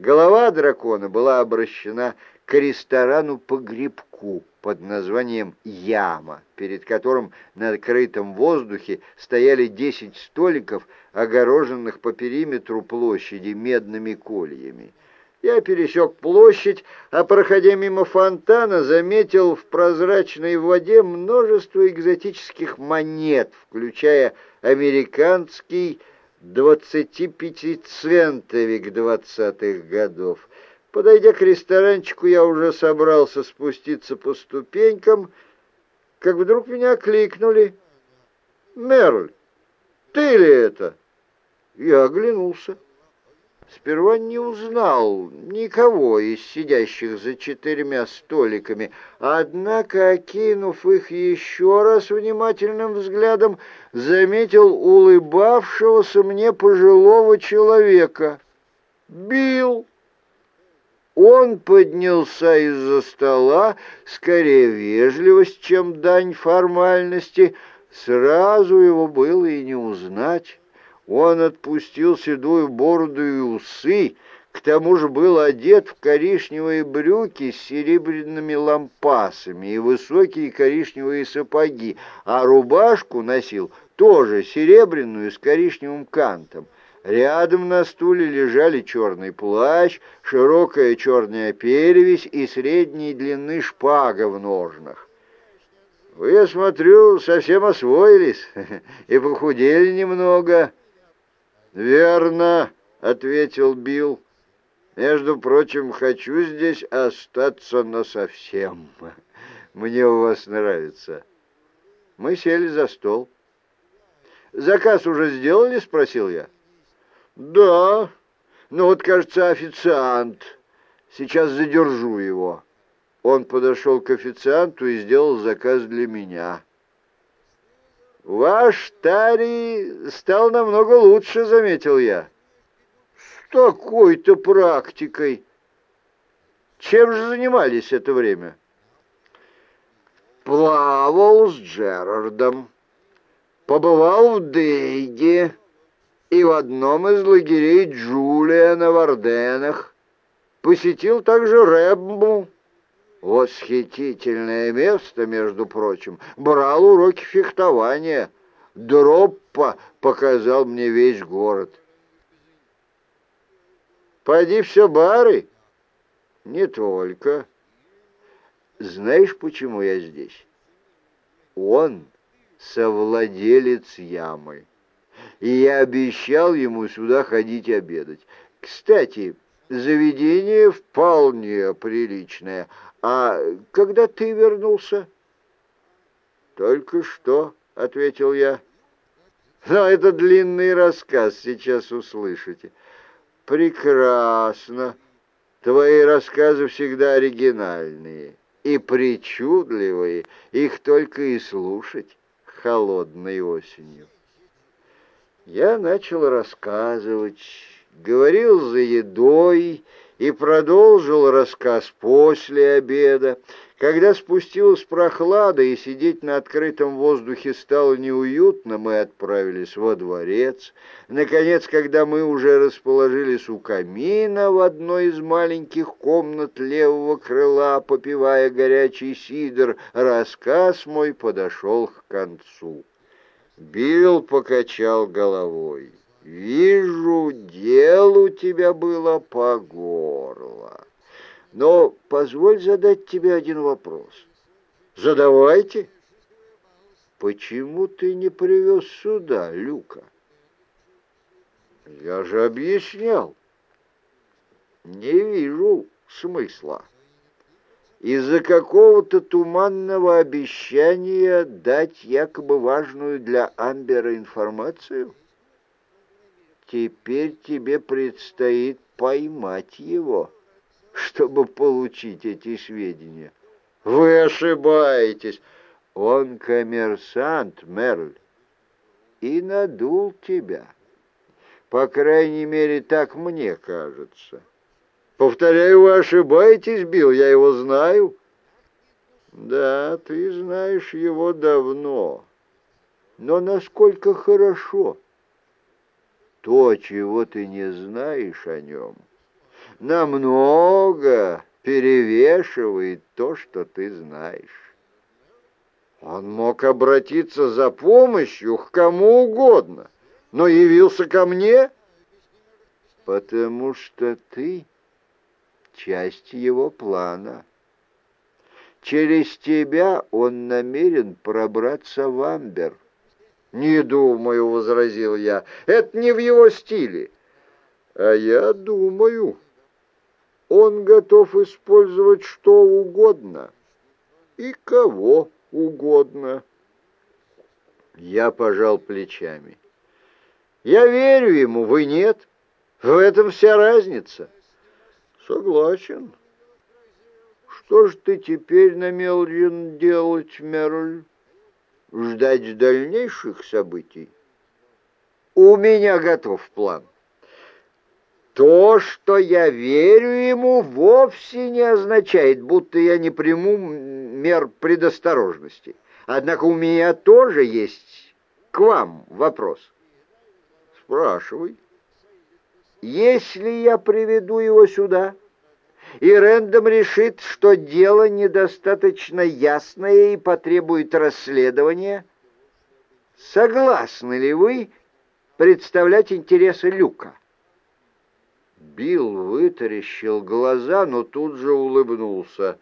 Голова дракона была обращена к ресторану-погребку под названием «Яма», перед которым на открытом воздухе стояли десять столиков, огороженных по периметру площади медными кольями. Я пересек площадь, а, проходя мимо фонтана, заметил в прозрачной воде множество экзотических монет, включая американский 25-центовик двадцатых годов. Подойдя к ресторанчику, я уже собрался спуститься по ступенькам, как вдруг меня кликнули. «Мерль, ты ли это?» Я оглянулся. Сперва не узнал никого из сидящих за четырьмя столиками, однако, окинув их еще раз внимательным взглядом, заметил улыбавшегося мне пожилого человека. «Билл!» Он поднялся из-за стола, скорее вежливость, чем дань формальности. Сразу его было и не узнать. Он отпустил седую бороду и усы, к тому же был одет в коричневые брюки с серебряными лампасами и высокие коричневые сапоги, а рубашку носил тоже серебряную с коричневым кантом. Рядом на стуле лежали черный плащ, широкая черная перевесь и средней длины шпага в ножнах. «Вы, я смотрю, совсем освоились и похудели немного», «Верно», — ответил Билл. «Между прочим, хочу здесь остаться насовсем. Мне у вас нравится». Мы сели за стол. «Заказ уже сделали?» — спросил я. «Да. Ну вот, кажется, официант. Сейчас задержу его». Он подошел к официанту и сделал заказ для меня. «Ваш Тари стал намного лучше», — заметил я. «С такой-то практикой! Чем же занимались это время?» «Плавал с Джерардом, побывал в Дейге и в одном из лагерей Джулия на Варденах, посетил также Рэббу». Восхитительное место, между прочим. Брал уроки фехтования. Дроппа показал мне весь город. Пойди все бары? Не только. Знаешь, почему я здесь? Он совладелец ямы. И я обещал ему сюда ходить обедать. Кстати, заведение вполне приличное — «А когда ты вернулся?» «Только что», — ответил я. «Но это длинный рассказ, сейчас услышите». «Прекрасно. Твои рассказы всегда оригинальные и причудливые. Их только и слушать холодной осенью». Я начал рассказывать, говорил за едой и продолжил рассказ после обеда. Когда спустилась прохлада и сидеть на открытом воздухе стало неуютно, мы отправились во дворец. Наконец, когда мы уже расположились у камина в одной из маленьких комнат левого крыла, попивая горячий сидр, рассказ мой подошел к концу. Билл покачал головой. Вижу, дел у тебя было по горло. Но позволь задать тебе один вопрос. Задавайте. Почему ты не привез сюда Люка? Я же объяснял. Не вижу смысла. Из-за какого-то туманного обещания дать якобы важную для Амбера информацию? Теперь тебе предстоит поймать его, чтобы получить эти сведения. Вы ошибаетесь. Он коммерсант, Мерль, и надул тебя. По крайней мере, так мне кажется. Повторяю, вы ошибаетесь, Билл, я его знаю. Да, ты знаешь его давно. Но насколько хорошо? То, чего ты не знаешь о нем, намного перевешивает то, что ты знаешь. Он мог обратиться за помощью к кому угодно, но явился ко мне, потому что ты часть его плана. Через тебя он намерен пробраться в Амбер. «Не думаю», — возразил я, — «это не в его стиле». «А я думаю, он готов использовать что угодно и кого угодно». Я пожал плечами. «Я верю ему, вы нет. В этом вся разница». «Согласен». Что ж ты теперь намерен делать, Мерль? Ждать дальнейших событий? У меня готов план. То, что я верю ему, вовсе не означает, будто я не приму мер предосторожности. Однако у меня тоже есть к вам вопрос. Спрашивай. Если я приведу его сюда и Рэндом решит, что дело недостаточно ясное и потребует расследования, согласны ли вы представлять интересы Люка? Билл вытаращил глаза, но тут же улыбнулся.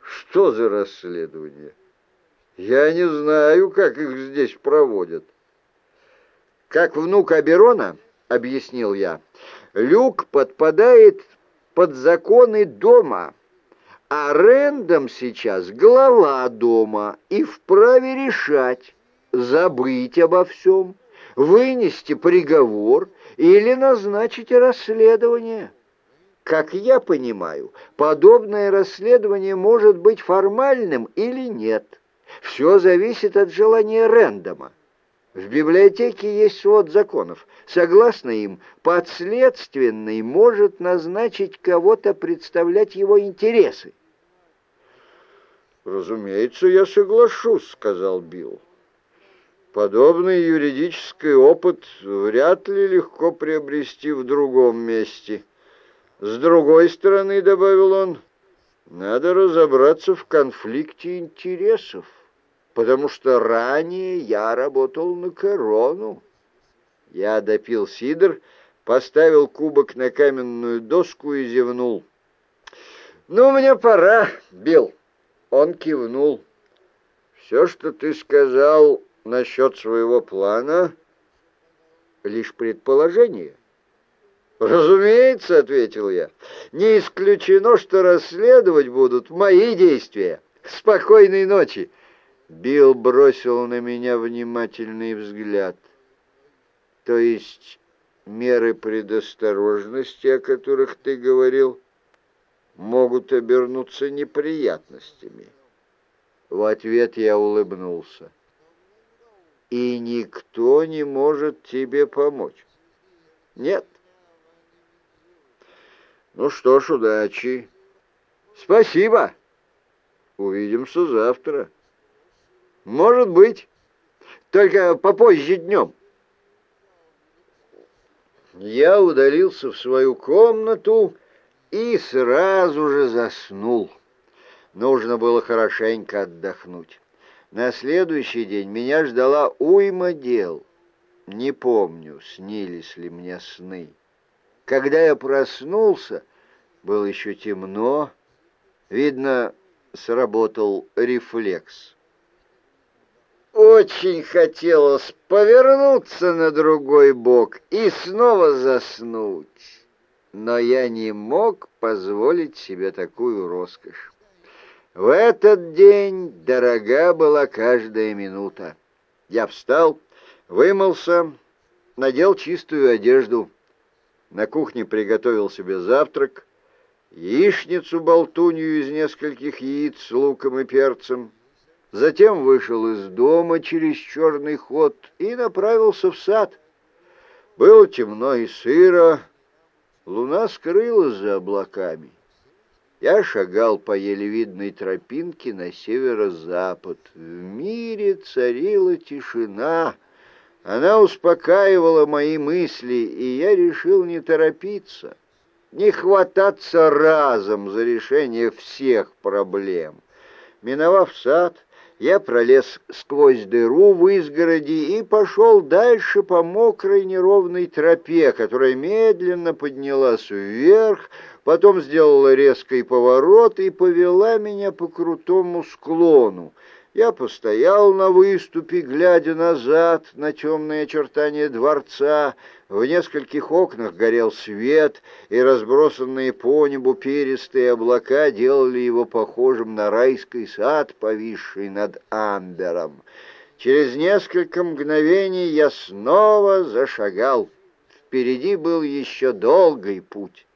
Что за расследование? Я не знаю, как их здесь проводят. Как внук Аберона, объяснил я, Люк подпадает под законы дома, а Рэндом сейчас глава дома и вправе решать, забыть обо всем, вынести приговор или назначить расследование. Как я понимаю, подобное расследование может быть формальным или нет. Все зависит от желания Рэндома. В библиотеке есть свод законов. Согласно им, подследственный может назначить кого-то представлять его интересы. «Разумеется, я соглашусь», — сказал Билл. «Подобный юридический опыт вряд ли легко приобрести в другом месте. С другой стороны, — добавил он, — надо разобраться в конфликте интересов» потому что ранее я работал на корону. Я допил сидр, поставил кубок на каменную доску и зевнул. «Ну, мне пора, Билл!» Он кивнул. «Все, что ты сказал насчет своего плана, лишь предположение». «Разумеется», — ответил я, — «не исключено, что расследовать будут мои действия. Спокойной ночи!» Билл бросил на меня внимательный взгляд. То есть меры предосторожности, о которых ты говорил, могут обернуться неприятностями. В ответ я улыбнулся. И никто не может тебе помочь. Нет. Ну что ж, удачи. Спасибо. Увидимся завтра. Может быть, только попозже днем. Я удалился в свою комнату и сразу же заснул. Нужно было хорошенько отдохнуть. На следующий день меня ждала уйма дел. Не помню, снились ли мне сны. Когда я проснулся, было еще темно. Видно, сработал рефлекс. Очень хотелось повернуться на другой бок и снова заснуть, но я не мог позволить себе такую роскошь. В этот день дорога была каждая минута. Я встал, вымылся, надел чистую одежду, на кухне приготовил себе завтрак, яичницу-болтунью из нескольких яиц с луком и перцем, Затем вышел из дома через черный ход и направился в сад. Было темно и сыро, луна скрылась за облаками. Я шагал по еле видной тропинке на северо-запад. В мире царила тишина. Она успокаивала мои мысли, и я решил не торопиться. не хвататься разом за решение всех проблем. Миновав сад, я пролез сквозь дыру в изгороди и пошел дальше по мокрой неровной тропе, которая медленно поднялась вверх, потом сделала резкий поворот и повела меня по крутому склону. Я постоял на выступе, глядя назад на темные очертания дворца. В нескольких окнах горел свет, и разбросанные по небу перистые облака делали его похожим на райский сад, повисший над Амбером. Через несколько мгновений я снова зашагал. Впереди был еще долгий путь.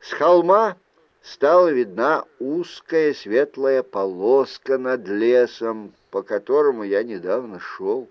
С холма стала видна узкая светлая полоска над лесом, по которому я недавно шел.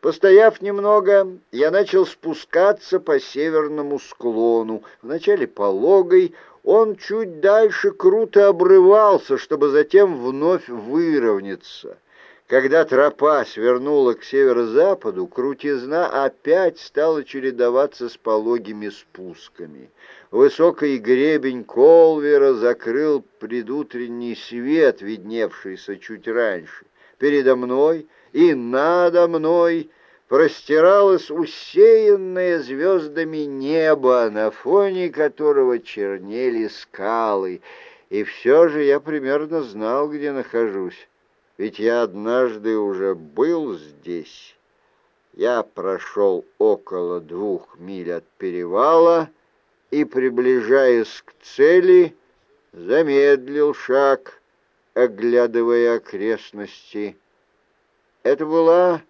Постояв немного, я начал спускаться по северному склону. Вначале пологой, он чуть дальше круто обрывался, чтобы затем вновь выровняться. Когда тропа свернула к северо-западу, крутизна опять стала чередоваться с пологими спусками. Высокий гребень Колвера закрыл предутренний свет, видневшийся чуть раньше. Передо мной и надо мной простиралось усеянное звездами небо, на фоне которого чернели скалы, и все же я примерно знал, где нахожусь ведь я однажды уже был здесь. Я прошел около двух миль от перевала и, приближаясь к цели, замедлил шаг, оглядывая окрестности. Это была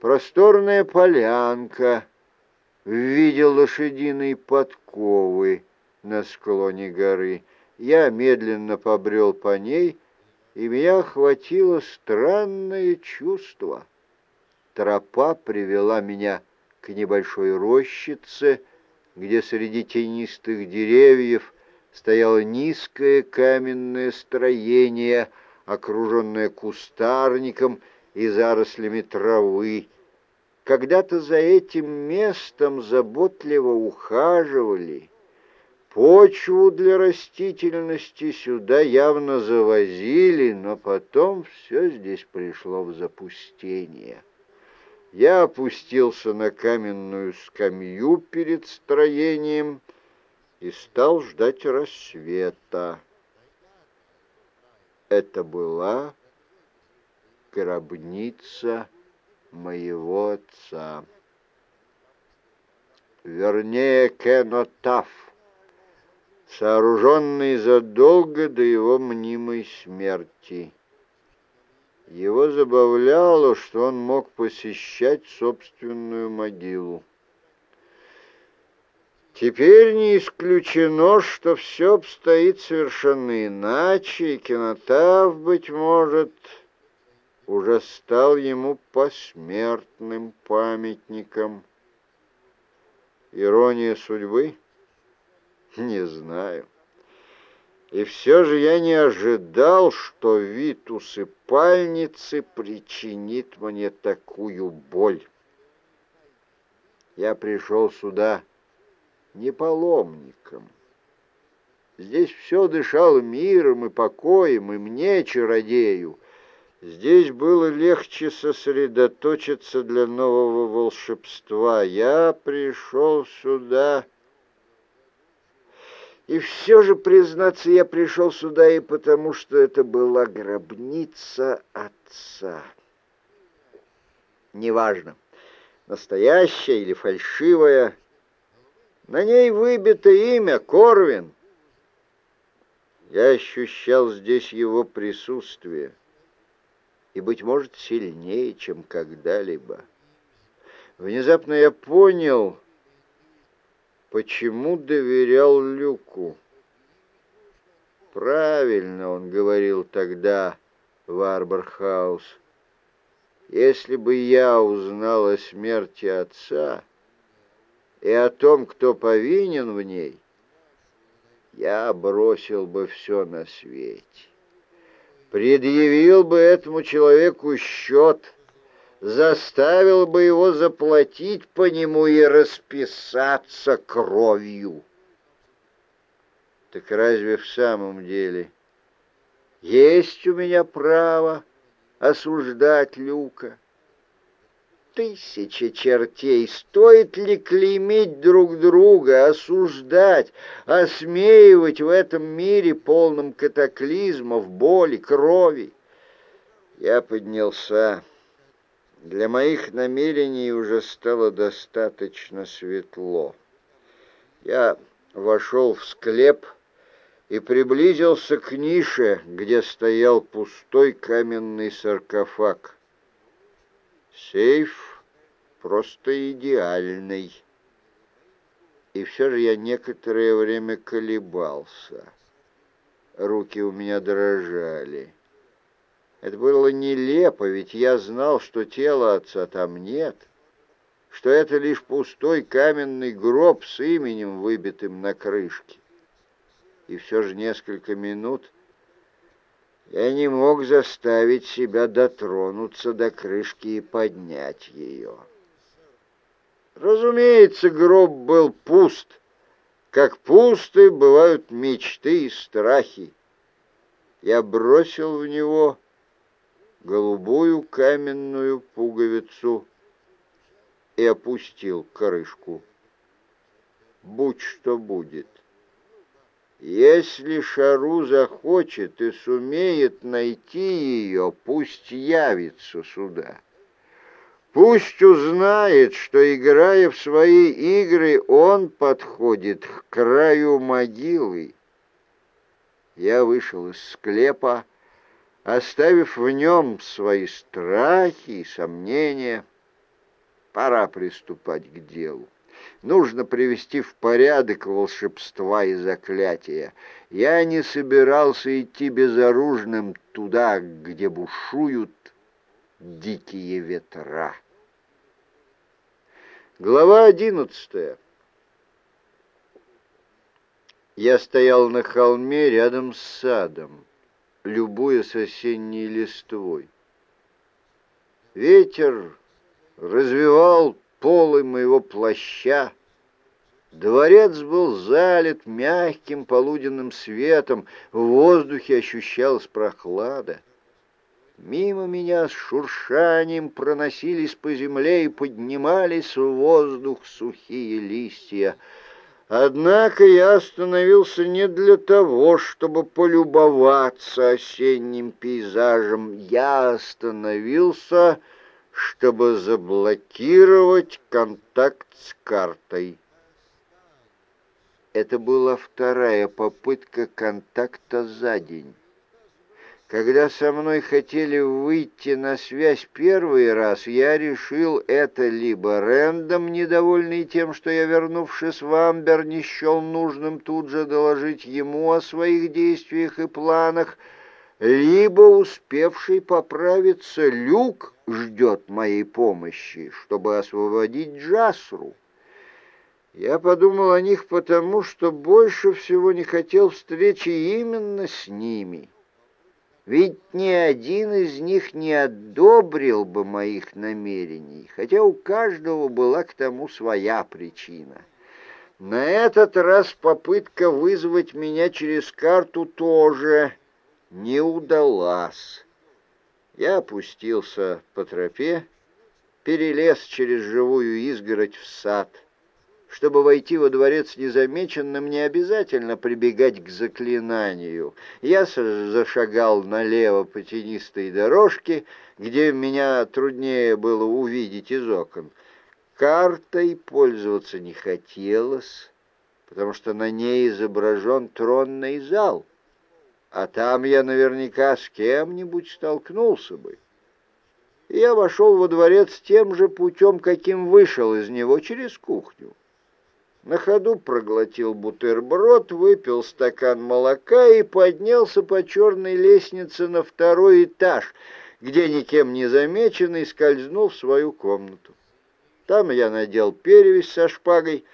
просторная полянка в виде лошадиной подковы на склоне горы. Я медленно побрел по ней, и меня охватило странное чувство. Тропа привела меня к небольшой рощице, где среди тенистых деревьев стояло низкое каменное строение, окруженное кустарником и зарослями травы. Когда-то за этим местом заботливо ухаживали, Почву для растительности сюда явно завозили, но потом все здесь пришло в запустение. Я опустился на каменную скамью перед строением и стал ждать рассвета. Это была гробница моего отца. Вернее, Кенотаф сооруженный задолго до его мнимой смерти. Его забавляло, что он мог посещать собственную могилу. Теперь не исключено, что все обстоит совершенно иначе, и кинотав, быть может, уже стал ему посмертным памятником. Ирония судьбы — Не знаю. И все же я не ожидал, что вид усыпальницы причинит мне такую боль. Я пришел сюда не паломником. Здесь все дышало миром и покоем, и мне, чародею, здесь было легче сосредоточиться для нового волшебства. Я пришел сюда и все же, признаться, я пришел сюда и потому, что это была гробница отца. Неважно, настоящая или фальшивая, на ней выбито имя Корвин. Я ощущал здесь его присутствие, и, быть может, сильнее, чем когда-либо. Внезапно я понял почему доверял Люку. Правильно он говорил тогда в Арборхаус. Если бы я узнал о смерти отца и о том, кто повинен в ней, я бросил бы все на свете. Предъявил бы этому человеку счет — заставил бы его заплатить по нему и расписаться кровью. Так разве в самом деле есть у меня право осуждать Люка? Тысячи чертей! Стоит ли клеймить друг друга, осуждать, осмеивать в этом мире полном катаклизмов, боли, крови? Я поднялся. Для моих намерений уже стало достаточно светло. Я вошел в склеп и приблизился к нише, где стоял пустой каменный саркофаг. Сейф просто идеальный. И все же я некоторое время колебался. Руки у меня дрожали. Это было нелепо, ведь я знал, что тела отца там нет, что это лишь пустой каменный гроб с именем, выбитым на крышке. И все же несколько минут я не мог заставить себя дотронуться до крышки и поднять ее. Разумеется, гроб был пуст, как пусты бывают мечты и страхи. Я бросил в него голубую каменную пуговицу и опустил крышку. Будь что будет. Если Шару захочет и сумеет найти ее, пусть явится сюда. Пусть узнает, что, играя в свои игры, он подходит к краю могилы. Я вышел из склепа, оставив в нем свои страхи и сомнения. Пора приступать к делу. Нужно привести в порядок волшебства и заклятия. Я не собирался идти безоружным туда, где бушуют дикие ветра. Глава одиннадцатая. Я стоял на холме рядом с садом любуясь осенней листвой. Ветер развивал полы моего плаща. Дворец был залит мягким полуденным светом, в воздухе ощущалась прохлада. Мимо меня с шуршанием проносились по земле и поднимались в воздух сухие листья — Однако я остановился не для того, чтобы полюбоваться осенним пейзажем. Я остановился, чтобы заблокировать контакт с картой. Это была вторая попытка контакта за день. Когда со мной хотели выйти на связь первый раз, я решил это либо Рэндом, недовольный тем, что я, вернувшись в Амбер, не счел нужным тут же доложить ему о своих действиях и планах, либо успевший поправиться Люк ждет моей помощи, чтобы освободить Джасру. Я подумал о них потому, что больше всего не хотел встречи именно с ними». Ведь ни один из них не одобрил бы моих намерений, хотя у каждого была к тому своя причина. На этот раз попытка вызвать меня через карту тоже не удалась. Я опустился по тропе, перелез через живую изгородь в сад — чтобы войти во дворец незамеченным, не обязательно прибегать к заклинанию. Я зашагал налево по тенистой дорожке, где меня труднее было увидеть из окон. Картой пользоваться не хотелось, потому что на ней изображен тронный зал, а там я наверняка с кем-нибудь столкнулся бы. Я вошел во дворец тем же путем, каким вышел из него, через кухню. На ходу проглотил бутерброд, выпил стакан молока и поднялся по черной лестнице на второй этаж, где никем не замеченный скользнул в свою комнату. Там я надел перевязь со шпагой,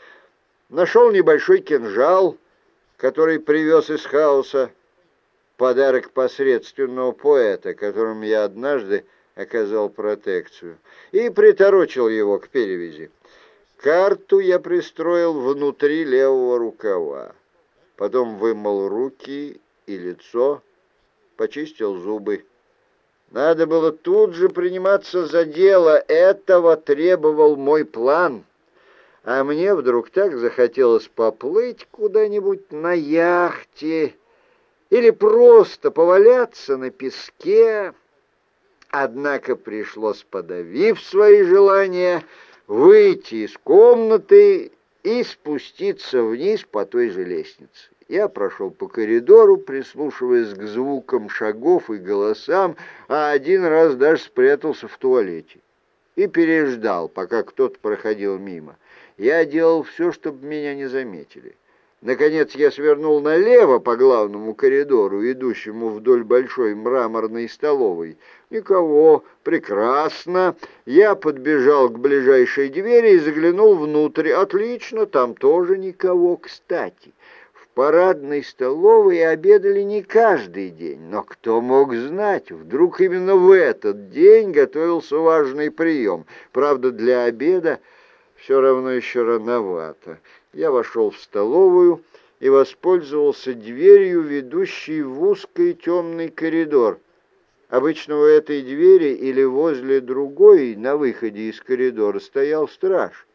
нашел небольшой кинжал, который привез из хаоса, подарок посредственного поэта, которому я однажды оказал протекцию, и приторочил его к перевязи. Карту я пристроил внутри левого рукава. потом вымыл руки и лицо, почистил зубы. Надо было тут же приниматься за дело, этого требовал мой план. А мне вдруг так захотелось поплыть куда-нибудь на яхте или просто поваляться на песке. Однако пришлось, подавив свои желания, выйти из комнаты и спуститься вниз по той же лестнице. Я прошел по коридору, прислушиваясь к звукам шагов и голосам, а один раз даже спрятался в туалете и переждал, пока кто-то проходил мимо. Я делал все, чтобы меня не заметили. Наконец я свернул налево по главному коридору, идущему вдоль большой мраморной столовой. Никого. Прекрасно. Я подбежал к ближайшей двери и заглянул внутрь. Отлично, там тоже никого. Кстати, в парадной столовой обедали не каждый день, но кто мог знать, вдруг именно в этот день готовился важный прием. Правда, для обеда все равно еще рановато. Я вошел в столовую и воспользовался дверью, ведущей в узкий темный коридор. Обычно у этой двери или возле другой на выходе из коридора стоял страж.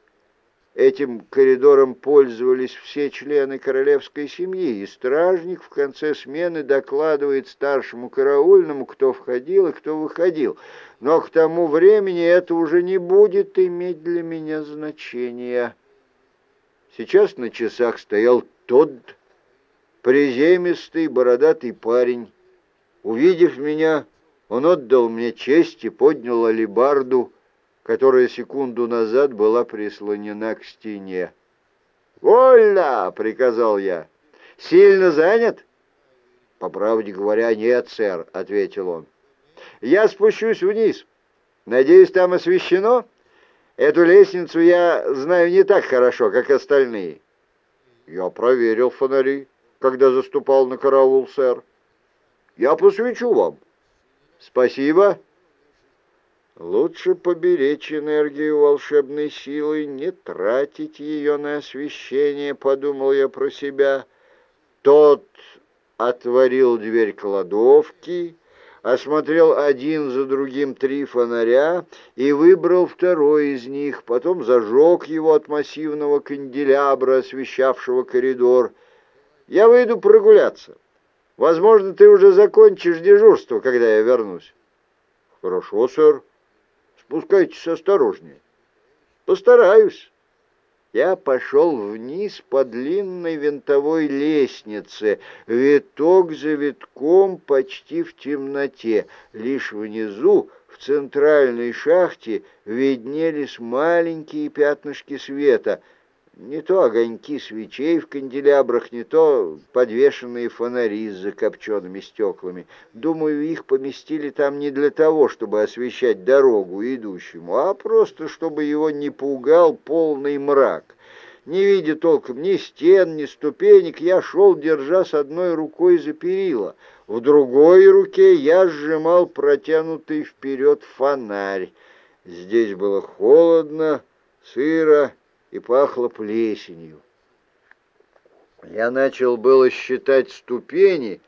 Этим коридором пользовались все члены королевской семьи, и стражник в конце смены докладывает старшему караульному, кто входил и кто выходил. Но к тому времени это уже не будет иметь для меня значения. Сейчас на часах стоял тот приземистый бородатый парень. Увидев меня, он отдал мне честь и поднял алебарду, которая секунду назад была прислонена к стене. «Вольно!» — приказал я. «Сильно занят?» «По правде говоря, нет, сэр», — ответил он. «Я спущусь вниз. Надеюсь, там освещено? Эту лестницу я знаю не так хорошо, как остальные». «Я проверил фонари, когда заступал на караул, сэр. Я посвечу вам». «Спасибо». Лучше поберечь энергию волшебной силы, не тратить ее на освещение, подумал я про себя. Тот отворил дверь кладовки, осмотрел один за другим три фонаря и выбрал второй из них, потом зажег его от массивного канделябра, освещавшего коридор. «Я выйду прогуляться. Возможно, ты уже закончишь дежурство, когда я вернусь». «Хорошо, сэр». Спускайтесь осторожнее. Постараюсь. Я пошел вниз по длинной винтовой лестнице, виток за витком почти в темноте. Лишь внизу, в центральной шахте, виднелись маленькие пятнышки света — не то огоньки свечей в канделябрах, не то подвешенные фонари с закопченными стеклами. Думаю, их поместили там не для того, чтобы освещать дорогу идущему, а просто, чтобы его не пугал полный мрак. Не видя толком ни стен, ни ступенек, я шел, держа с одной рукой за перила. В другой руке я сжимал протянутый вперед фонарь. Здесь было холодно, сыро, и пахло плесенью. Я начал было считать ступени,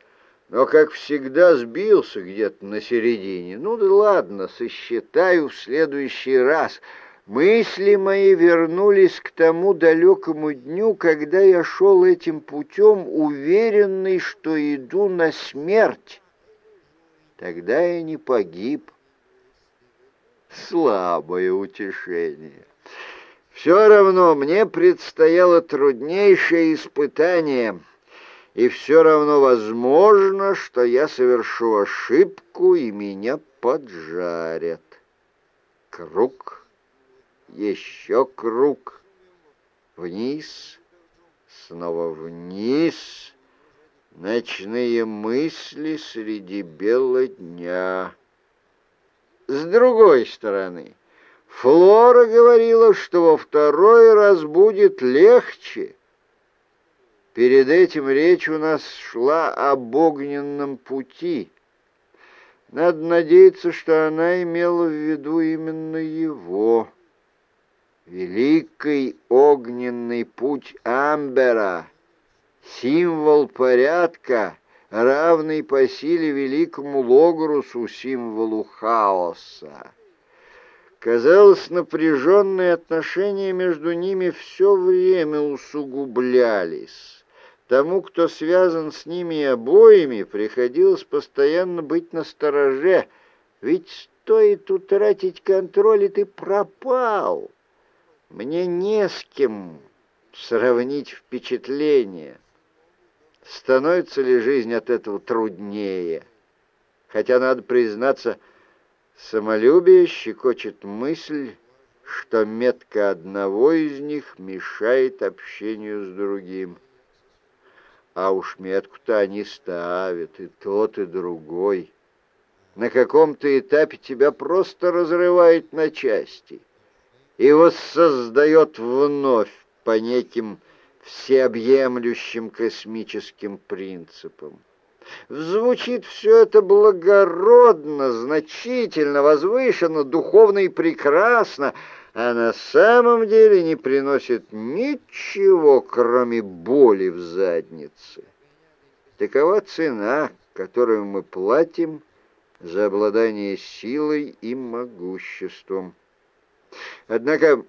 но, как всегда, сбился где-то на середине. Ну да ладно, сосчитаю в следующий раз. Мысли мои вернулись к тому далекому дню, когда я шел этим путем, уверенный, что иду на смерть. Тогда я не погиб. Слабое утешение. Все равно мне предстояло труднейшее испытание, и все равно возможно, что я совершу ошибку, и меня поджарят. Круг, еще круг, вниз, снова вниз, ночные мысли среди бела дня. С другой стороны... Флора говорила, что во второй раз будет легче. Перед этим речь у нас шла об огненном пути. Надо надеяться, что она имела в виду именно его. Великий огненный путь Амбера, символ порядка, равный по силе великому Логрусу, символу хаоса. Казалось, напряженные отношения между ними все время усугублялись. Тому, кто связан с ними обоими, приходилось постоянно быть настороже, ведь стоит утратить контроль, и ты пропал. Мне не с кем сравнить впечатления. Становится ли жизнь от этого труднее? Хотя, надо признаться, Самолюбие щекочет мысль, что метка одного из них мешает общению с другим. А уж метку-то они ставят, и тот, и другой. На каком-то этапе тебя просто разрывает на части и воссоздает вновь по неким всеобъемлющим космическим принципам. Звучит все это благородно, значительно, возвышенно, духовно и прекрасно, а на самом деле не приносит ничего, кроме боли в заднице. Такова цена, которую мы платим за обладание силой и могуществом. Однако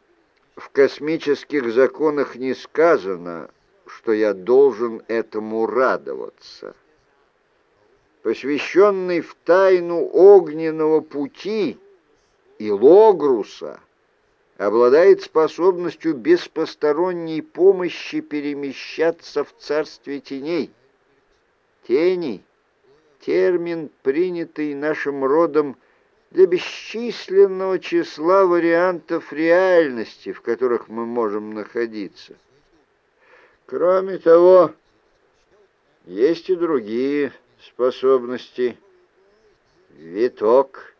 в космических законах не сказано, что я должен этому радоваться посвященный в тайну огненного пути и Логруса, обладает способностью без посторонней помощи перемещаться в царстве теней. Тени — термин, принятый нашим родом для бесчисленного числа вариантов реальности, в которых мы можем находиться. Кроме того, есть и другие способности. Виток.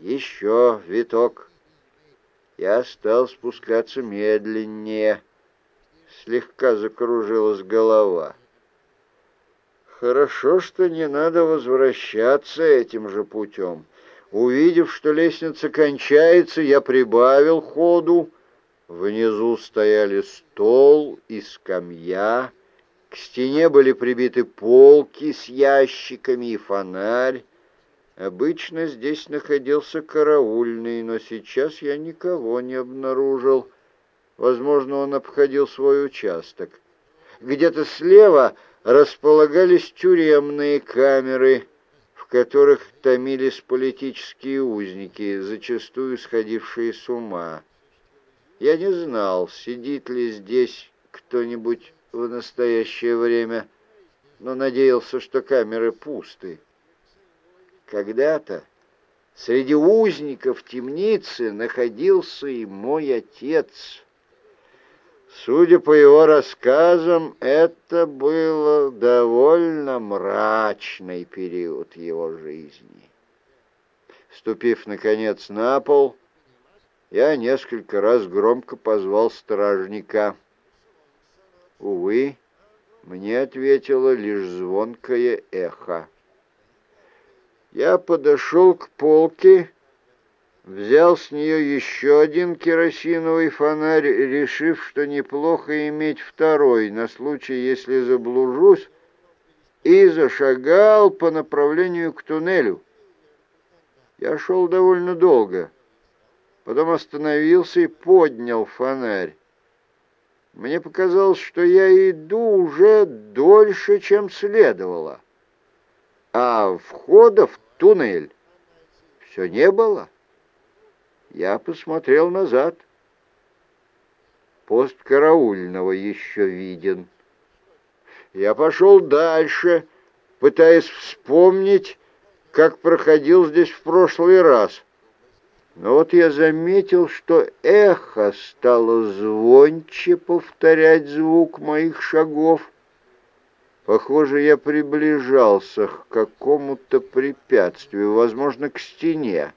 Еще виток. Я стал спускаться медленнее. Слегка закружилась голова. Хорошо, что не надо возвращаться этим же путем. Увидев, что лестница кончается, я прибавил ходу. Внизу стояли стол и скамья, к стене были прибиты полки с ящиками и фонарь. Обычно здесь находился караульный, но сейчас я никого не обнаружил. Возможно, он обходил свой участок. Где-то слева располагались тюремные камеры, в которых томились политические узники, зачастую сходившие с ума. Я не знал, сидит ли здесь кто-нибудь в настоящее время, но надеялся, что камеры пусты. Когда-то среди узников темницы находился и мой отец. Судя по его рассказам, это был довольно мрачный период его жизни. Ступив, наконец, на пол, я несколько раз громко позвал стражника — Увы, мне ответило лишь звонкое эхо. Я подошел к полке, взял с нее еще один керосиновый фонарь, решив, что неплохо иметь второй на случай, если заблужусь, и зашагал по направлению к туннелю. Я шел довольно долго, потом остановился и поднял фонарь. Мне показалось, что я иду уже дольше, чем следовало. А входа в туннель все не было. Я посмотрел назад. Пост караульного еще виден. Я пошел дальше, пытаясь вспомнить, как проходил здесь в прошлый раз — но вот я заметил, что эхо стало звонче повторять звук моих шагов. Похоже, я приближался к какому-то препятствию, возможно, к стене.